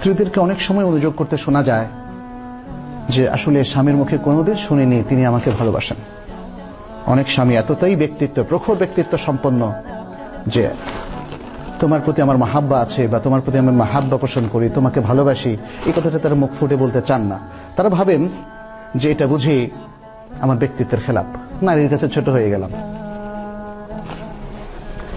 স্ত্রীদেরকে অনেক সময় অনুযোগ করতে শোনা যায় যে, আসলে স্বামীর মুখে কোনোদিন শুনিনি, তিনি আমাকে ভালোবাসেন। অনেক স্বামী এতটাই ব্যক্তিত্ব, প্রখর ব্যক্তিত্ব সম্পন্ন যে, তোমার প্রতি আমার মাহাব্বা আছে বা তোমার প্রতি আমি মাহাব্বা পোষণ করি, তোমাকে ভালোবাসি, এই কথাটা তারা মুখ ফুটে বলতে চান না। তারা ভাবেন যে এটা বুঝি আমার ব্যক্তিত্বের খেলাপ। নারীর কাছে ছোট হয়ে গেলাম।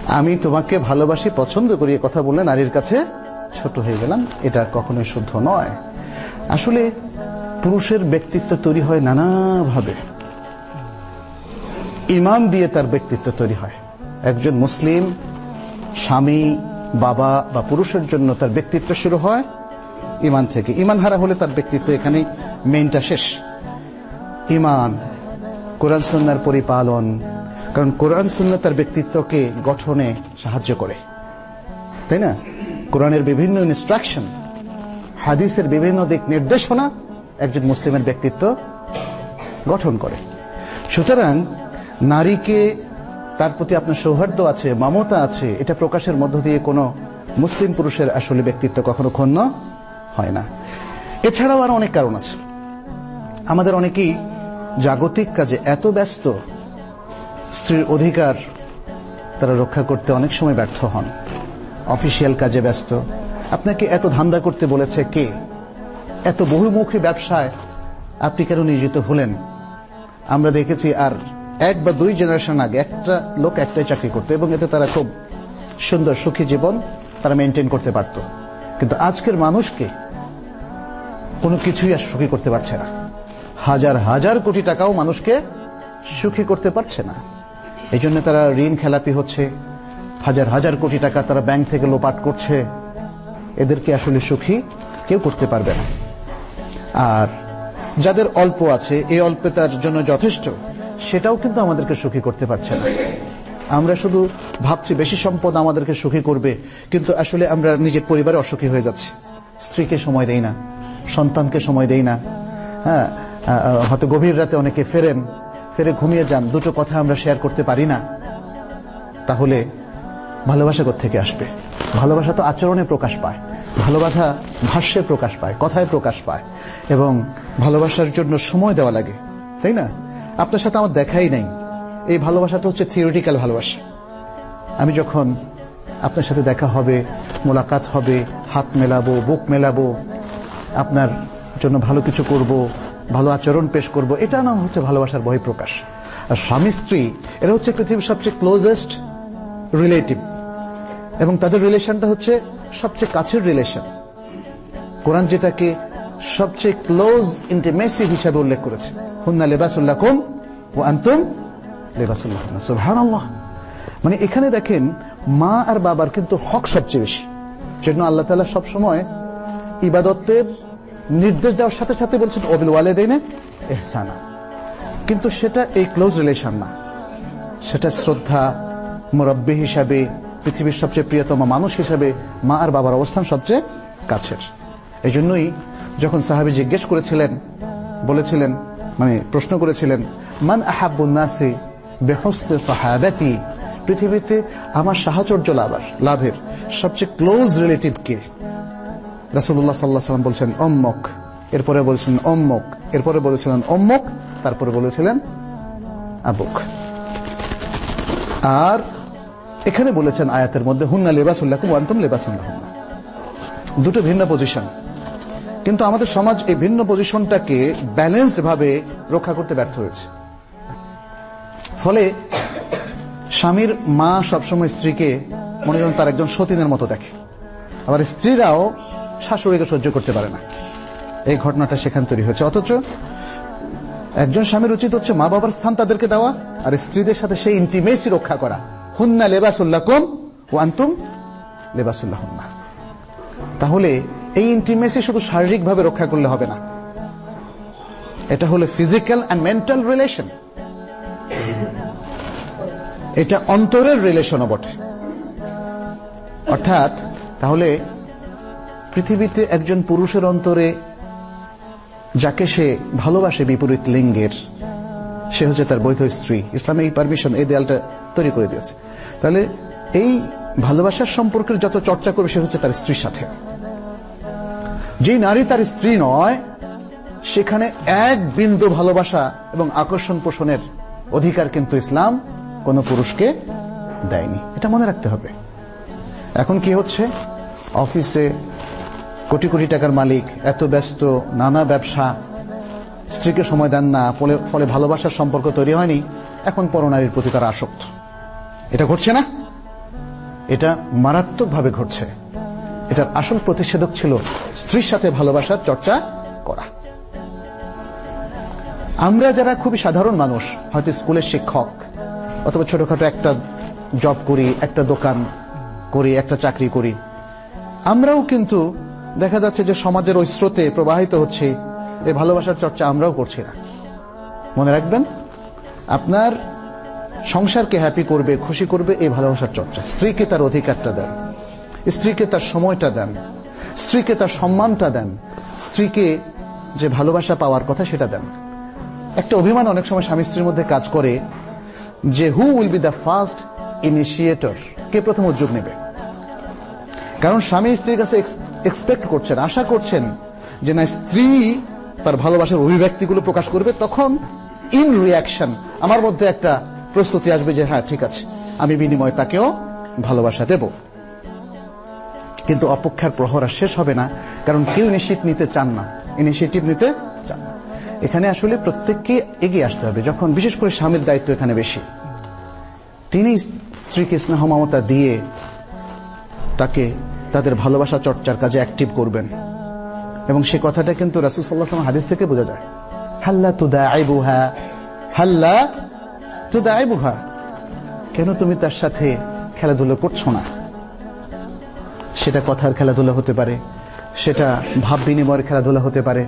আমি তোমাকে ভালোবাসি, পছন্দ করি কথা বললে নারীর কাছে ছোট হয়ে গেলাম, এটা কখনোই শুদ্ধ নয়। আসলে পুরুষের ব্যক্তিত্ব তৈরি হয় নানাভাবে। ইমান দিয়ে তার ব্যক্তিত্ব তৈরি হয়। একজন মুসলিম, স্বামী, বাবা বা পুরুষের জন্য তার ব্যক্তিত্ব শুরু হয় ইমান থেকে। ইমান হারা হলে তার ব্যক্তিত্ব এখানে মেইনটা শেষ। ইমান, কোরআন সন্ন্যার পরিপালন, কারণ কোরআন সুন্না তার ব্যক্তিত্বকে গঠনে সাহায্য করে। তাই না? কোরআনের বিভিন্ন ইনস্ট্রাকশন হাদিসের বিভিন্ন দিক নির্দেশনা একজন মুসলিমের ব্যক্তিত্ব গঠন করে। সুতরাং নারীকে তার প্রতি আপনার সৌহার্দ্য আছে, মমতা আছে, এটা প্রকাশের মধ্য দিয়ে কোনো মুসলিম পুরুষের আসলে ব্যক্তিত্ব কখনো ক্ষণ হয় না। এছাড়াও আরও অনেক কারণ আছে। আমাদের অনেকেই জাগতিক কাজে এত ব্যস্ত, স্ত্রীর অধিকার তারা রক্ষা করতে অনেক সময় ব্যর্থ হন। অফিসিয়াল কাজে ব্যস্ত। আপনাকে এত ধান্দা করতে বলেছে কে? এত বহুমুখী ব্যবসায় আপনি কেন নিয়োজিত হলেন? আমরা দেখেছি আর এক বা দুই জেনারেশন আগে একটা লোক একটাই চাকরি করতো এবং এতে তারা খুব সুন্দর সুখী জীবন তারা মেনটেন করতে পারত। কিন্তু আজকের মানুষকে কোনো কিছুই আর সুখী করতে পারছে না। হাজার হাজার কোটি টাকাও মানুষকে সুখী করতে পারছে না। এই জন্য তারা ঋণ খেলাপি হচ্ছে হাজার হাজার কোটি টাকা তারা ব্যাংক থেকে লোপাট করছে। এদেরকে আসলে সুখী কেউ করতে পারবে না। আর যাদের অল্প আছে, এই অল্পে তার জন্য যথেষ্ট, সেটাও কিন্তু আমাদেরকে সুখী করতে পারছে না। আমরা শুধু ভাবছি বেশি সম্পদ আমাদেরকে সুখী করবে, কিন্তু আসলে আমরা নিজের পরিবারে অসুখী হয়ে যাচ্ছি। স্ত্রীকে সময় দেই না, সন্তানকে সময় দেই না। হ্যাঁ হয়তো গভীর রাতে অনেকে ফেরেন, ফেরে ঘুমিয়ে যান, দুটো কথা আমরা শেয়ার করতে পারি না। তাহলে ভালোবাসা থেকে আসবে? ভালোবাসা তো আচরণে প্রকাশ পায়, ভালোবাসা ভাষ্যে প্রকাশ পায়, কথায় প্রকাশ পায়, এবং ভালোবাসার জন্য সময় দেওয়া লাগে, তাই না? আপনার সাথে আমার দেখাই নাই। এই ভালোবাসাটা হচ্ছে থিওরিটিক্যাল ভালোবাসা। আমি যখন আপনার সাথে দেখা হবে, মোলাকাত হবে, হাত মেলাবো, বুক মেলাবো, আপনার জন্য ভালো কিছু করব, ভালো আচরণ পেশ করব, এটা না হচ্ছে ভালোবাসার বহিঃপ্রকাশ। আর স্বামী স্ত্রী, এরা হচ্ছে পৃথিবীর সবচেয়ে ক্লোজেস্ট রিলেটিভ এবং তাদের রিলেশনটা হচ্ছে সবচেয়ে কাছের রিলেশন। কোরআন যেটাকে সবচেয়ে ক্লোজ ইন্টিমেসি হিসাবে উল্লেখ করেছে। হুন্না লেবাসুল্লাহ কুম ও আন্তুম লেবাসুল্লাহ মানে এখানে দেখেন, মা আর বাবার কিন্তু হক সবচেয়ে বেশি। জন্য আল্লাহ তালা সবসময় ইবাদতের নির্দেশ দেওয়ার সাথে সাথে বলছেন অবিল ওয়ালেদিনে এহসানা কিন্তু সেটা এই ক্লোজ রিলেশন না। সেটা শ্রদ্ধা, মুরব্বী হিসাবে পৃথিবীর সবচেয়ে প্রিয়তম মানুষ হিসেবে মা আর বাবার অবস্থান সবচেয়ে কাছের। এই জন্যই যখন সাহাবি জিজ্ঞেস করেছিলেন, বলেছিলেন মানে প্রশ্ন করেছিলেন, মান আহাবুন্নাসি বেহস্তে সাহাবাতি? পৃথিবীতে আমার সাহচর্য লাভার, লাভের সবচেয়ে ক্লোজ রিলেটিভ কে? রাসুল্লাহ সাল্লাহ সাল্লাম বলছেন, অম্মক। এরপরে বলছিলেন অম্মক। এরপরে বলেছিলেন, অম্মক। তারপরে বলেছিলেন, আবুক। আর এখানে বলেছেন আয়াতের মধ্যে, হুন্না লেবাসুল্লাহ ওয়ান্তম লেবাসুল্লাহ দুটো ভিন্ন পজিশন কিন্তু আমাদের সমাজ এই ভিন্ন পজিশনটাকে ব্যালেন্সড ভাবে রক্ষা করতে ব্যর্থ হয়েছে। ফলে স্বামীর মা সবসময় স্ত্রীকে মনে করেন তার একজন সতীনের মতো দেখে। আবার স্ত্রীরাও শাশুড়িকে সহ্য করতে পারে না। এই ঘটনাটা সেখান তৈরি হয়েছে। অথচ একজন স্বামীর উচিত হচ্ছে মা বাবার স্থান তাদেরকে দেওয়া আর স্ত্রীদের সাথে সেই ইন্টিমেসি রক্ষা করা। হুন্না লেবাসুল্লাহ কম ও আন্তুম লেবাসুল্লাহ হুন্না তাহলে এই ইন্টিমেসি শুধু শারীরিকভাবে রক্ষা করলে হবে না। এটা হলো ফিজিক্যাল অ্যান্ড মেন্টাল রিলেশন এটা অন্তরের রিলেশনও বটে। অর্থাৎ তাহলে পৃথিবীতে একজন পুরুষের অন্তরে যাকে সে ভালোবাসে বিপরীত লিঙ্গের, সে হচ্ছে তার বৈধ স্ত্রী। ইসলামে এই পারমিশন এই দেয়ালটা তৈরি করে দিয়েছে। তাহলে এই ভালোবাসার সম্পর্কের যত চর্চা করবে সে হচ্ছে তার স্ত্রীর সাথে। যেই নারী তার স্ত্রী নয়, সেখানে এক বিন্দু ভালোবাসা এবং আকর্ষণ পোষণের অধিকার কিন্তু ইসলাম কোন পুরুষকে দেয়নি। এটা মনে রাখতে হবে। এখন কি হচ্ছে? অফিসে কোটি কোটি টাকার মালিক, এত ব্যস্ত, নানা ব্যবসা, স্ত্রীকে সময় দেন না, ফলে ফলে ভালোবাসার সম্পর্ক তৈরি হয়নি। এখন পরনারীর প্রতি তারা আসক্ত। এটা ঘটছে না? এটা মারাত্মকভাবে ঘটছে। এটার আসল প্রতিষেধক ছিল স্ত্রীর সাথে ভালোবাসার চর্চা করা। আমরা যারা খুবই সাধারণ মানুষ, হয়তো স্কুলের শিক্ষক, অথবা ছোটখাটো একটা জব করি, একটা দোকান করি, একটা চাকরি করি, আমরাও কিন্তু দেখা যাচ্ছে যে সমাজের ওই স্রোতে প্রবাহিত হচ্ছে এই ভালোবাসার চর্চা আমরাও করছি না। মনে রাখবেন? আপনার সংসারকে হ্যাপি করবে, খুশি করবে, এই ভালোবাসার চর্চা। স্ত্রীকে তার অধিকারটা দেন। স্ত্রীকে তার সময়টা দেন। স্ত্রীকে তার সম্মানটা দেন। স্ত্রীকে যে ভালোবাসা পাওয়ার কথা সেটা দেন। একটা অভিমান অনেক সময় স্বামী স্ত্রীর মধ্যে কাজ করে যে who will be the first initiator কে প্রথম উদ্যোগ নেবে? কারণ স্বামী স্ত্রীর কাছে এক্সপেক্ট করছেন, আশা করছেন যে না, স্ত্রী তার ভালোবাসার অভিব্যক্তিগুলো প্রকাশ করবে। তখন ইন রিয়াকশন আমার মধ্যে একটা প্রস্তুতি আসবে যে হ্যাঁ ঠিক আছে, আমি বিনিময় তাকেও ভালোবাসা দেব। কিন্তু অপেক্ষার প্রহর আর শেষ হবে না, কারণ কেউ ইনিশিয়েট নিতে চান না। ইনিশিয়েটিভ নিতে চান না। এখানে আসলে প্রত্যেককে এগিয়ে আসতে হবে, যখন বিশেষ করে স্বামীর দায়িত্ব এখানে বেশি। তিনি স্ত্রীকে স্নেহ মমতা দিয়ে তাকে, তাদের ভালোবাসা চর্চার কাজে অ্যাক্টিভ করবেন। এবং সে কথাটা কিন্তু রাসুল সাল্লাহ হাদিস থেকে বোঝা যায়। হাল্লা তুদা আইবুহা হাল্লা তুদা কেন তুমি তার সাথে খেলাধুলো করছ না? সেটা কথার খেলাধুলা হতে পারে, সেটা ভাব বিনিময়ের খেলাধুলা হতে পারে,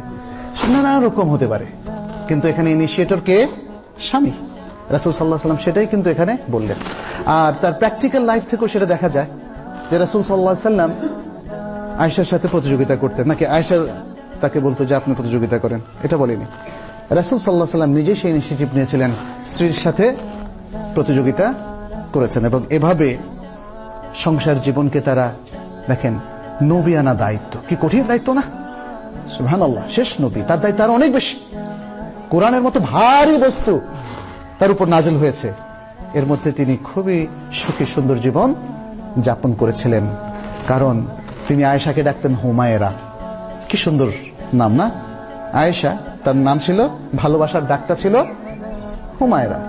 নানা রকম হতে পারে। কিন্তু এখানে ইনিশিয়েটর কে? স্বামী। রাসুল সাল্লাহ সাল্লাম সেটাই কিন্তু এখানে বললেন। আর তার প্র্যাকটিক্যাল লাইফ থেকেও সেটা দেখা যায় যে রাসুল সাল্লাহ সাল্লাম আয়সার সাথে প্রতিযোগিতা করতেন। নাকি আয়সা তাকে বলতো যে আপনি প্রতিযোগিতা করেন? এটা বলিনি। রাসুল সাল্লাহ সাল্লাম নিজে সেই ইনিশিয়েটিভ নিয়েছিলেন। স্ত্রীর সাথে প্রতিযোগিতা করেছেন এবং এভাবে সংসার জীবনকে তারা দেখেন নবী আনা দায়িত্ব। কি কঠিন দায়িত্ব না? সুহান আল্লাহ শেষ নবী। তার দায়িত্ব আরও অনেক বেশি। কোরআনের মতো ভারী বস্তু তার উপর নাজিল হয়েছে। এর মধ্যে তিনি খুবই সুখী, সুন্দর জীবন যাপন করেছিলেন। কারণ তিনি আয়েশাকে ডাকতেন হুমায়েরা। কি সুন্দর নাম না? আয়েশা তার নাম ছিল, ভালোবাসার ডাকটা ছিল হুমায়রা।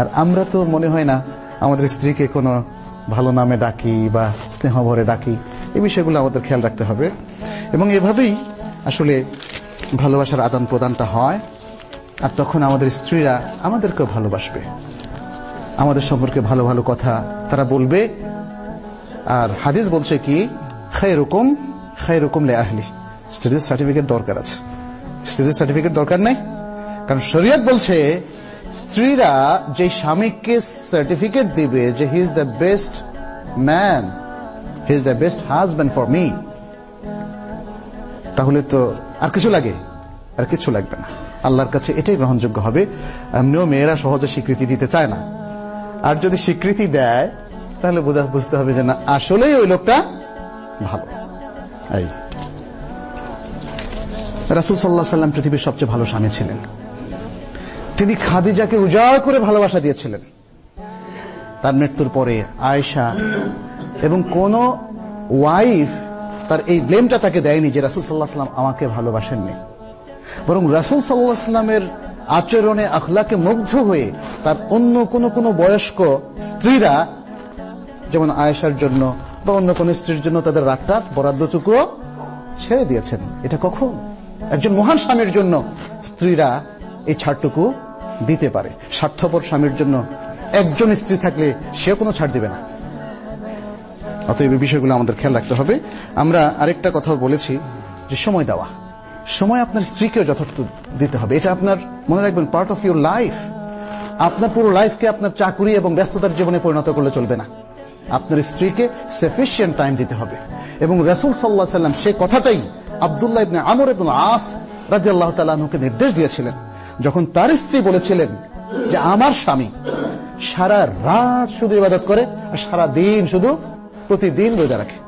আর আমরা তো মনে হয় না আমাদের স্ত্রীকে কোনো ভালো নামে ডাকি বা স্নেহ ভরে ডাকি, এই বিষয়গুলো আমাদের খেয়াল রাখতে হবে। এবং এভাবেই আসলে ভালোবাসার আদান প্রদানটা হয়, আর তখন আমাদের স্ত্রীরা আমাদেরকেও ভালোবাসবে। আমাদের সম্পর্কে ভালো ভালো কথা তারা বলবে। আর হাদিস বলছে কি খাই রকম খাই রকম লে আহলি। স্ত্রীদের সার্টিফিকেট দরকার আছে। স্ত্রীদের সার্টিফিকেট দরকার নেই? কারণ শরীয়ত বলছে, স্ত্রীরা যে স্বামীকে সার্টিফিকেট দিবে যে he is the best man he is the best husband for me তাহলে তো আর কিছু লাগে? আর কিছু লাগবে না। আল্লাহর কাছে এটাই গ্রহণযোগ্য হবে। এমনিও মেয়েরা সহজে স্বীকৃতি দিতে চায় না। আর যদি স্বীকৃতি দেয়, তাহলে বুঝতে হবে যে না, আসলেই ওই লোকটা ভালো। এই। রাসুল সাল্লাহ সাল্লাম পৃথিবীর সবচেয়ে ভালো স্বামী ছিলেন। তিনি খাদিজাকে উজাড় করে ভালোবাসা দিয়েছিলেন। তার মৃত্যুর পরে আয়েশা এবং কোন ওয়াইফ তার এই ব্লেমটা তাকে দেয়নি যে রাসুল সাল্লাহ সাল্লাম আমাকে ভালোবাসেননি। বরং রাসুল সাল্লাহ সাল্লামের আচরণে, আখলাকে মুগ্ধ হয়ে তার অন্য কোন কোন বয়স্ক স্ত্রীরা, যেমন আয়েশার জন্য বা অন্য কোন স্ত্রীর জন্য তাদের রাগটা বরাদ্দটুকুও ছেড়ে দিয়েছেন। এটা কখন? একজন মহান স্বামীর জন্য স্ত্রীরা এই ছাড়টুকু দিতে পারে। স্বার্থপর স্বামীর জন্য একজন স্ত্রী থাকলে সে কোনো ছাড় দিবে না। অতএব এই বিষয়গুলো আমাদের খেয়াল রাখতে হবে। আমরা আরেকটা কথা বলেছি যে সময় দেওয়া। সময় আপনার স্ত্রীকেও যথার্থ দিতে হবে। এটা আপনার, মনে রাখবেন পার্ট অফ ইউর লাইফ আপনার পুরো লাইফকে আপনার চাকুরি এবং ব্যস্ততার জীবনে পরিণত করলে চলবে না। আপনার স্ত্রীকে সাফিসিয়েন্ট টাইম দিতে হবে। এবং রসুল সাল্লাহ সাল্লাম সে কথাটাই আবদুল্লাহ ইবনে আমর আস নির্দেশ দিয়েছিলেন, যখন তার স্ত্রী বলেছিলেন যে আমার স্বামী সারা রাত শুধু ইবাদত করে আর সারা দিন শুধু প্রতিদিন রোজা রাখে।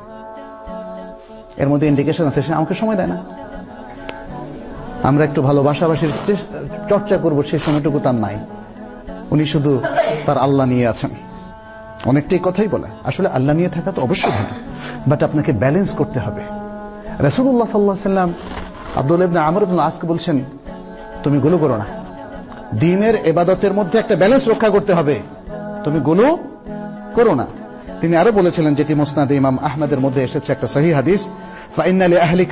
এর মধ্যে ইন্ডিকেশন আছে, সে আমাকে সময় দেয় না। আমরা একটু ভালোবাসাবাসির চর্চা করব সেই সময়টুকু তার নাই। উনি শুধু তার আল্লাহ নিয়ে আছেন। অনেকটাই কথাই বলে, আসলে আল্লাহ নিয়ে থাকা তো অবশ্যই ভালো বাট আপনাকে ব্যালেন্স করতে হবে। রসুল্লাহ সাল্লাহ সাল্লাম আব্দুল ইবনা আমর ইবনুল আসকে বলছেন, তুমি গুলো করো না। দিনের এবাদতের মধ্যে একটা ব্যালেন্স রক্ষা করতে হবে। তুমি গুলো করো না। তিনি আরও বলেছিলেন, যেটি মোসনাদ ইমাম আহমেদের মধ্যে এসেছে একটা সহি হাদিস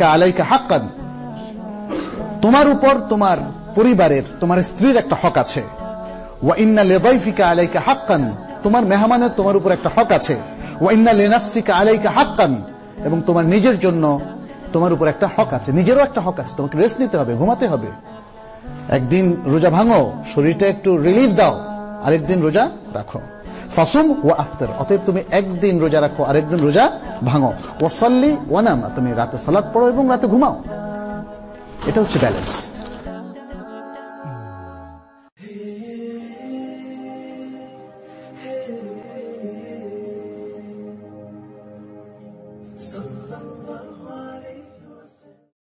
আলাইকা তোমার উপর তোমার পরিবারের, তোমার স্ত্রীর একটা হক আছে। তোমার মেহমানের, তোমার উপর একটা হক আছে। ওয়া ইন্না লিনাফসিকা আলাইকা হাক্কান। এবং তোমার নিজের জন্য তোমার উপর একটা হক আছে, নিজেরও একটা হক আছে, তোমাকে রেস্ট নিতে হবে, ঘুমাতে হবে। একদিন রোজা ভাঙো, শরীরটা একটু রিলিফ দাও, আরেকদিন রোজা রাখো। ফাসুম ও আফতার, অতএব তুমি একদিন রোজা রাখো, আরেকদিন রোজা ভাঙো। ও ওয়াসাল্লি ওয়ানামা তুমি রাতে সালাদ পড়ো এবং রাতে ঘুমাও। এটা হচ্ছে ব্যালেন্স